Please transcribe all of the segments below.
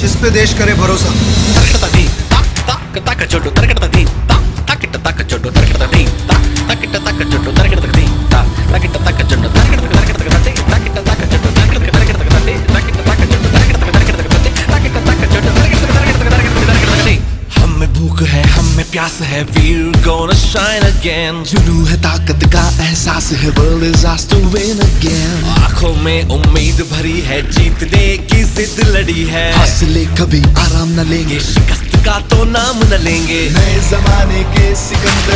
जिस पे देश करे भरोसा हमें भूख है हमें प्यास है gonna shine again जुनू है ताकत का एहसास है world is ours to win again आँखों में उम्मीद भरी है जीतने की जिद लड़ी है। हौसले कभी आराम न लेंगे। शिकस्त का तो नाम न लेंगे। नए जमाने के सिकंदर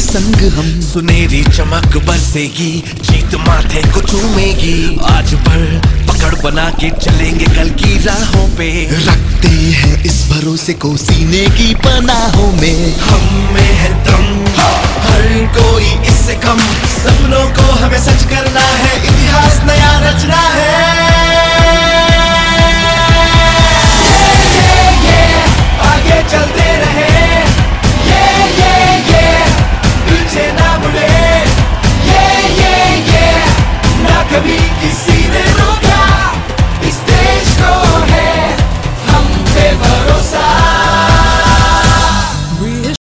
संग हम सुनेरी चमक बरसेगी जीत माथे को चूमेगी। आज पर पकड़ बना के चलेंगे कल की राहों पे। रखते हैं इस भरोसे को सीने की पनाहों में। हम में है दम हर कोई इससे कम। सपनों को हमें सच करना है है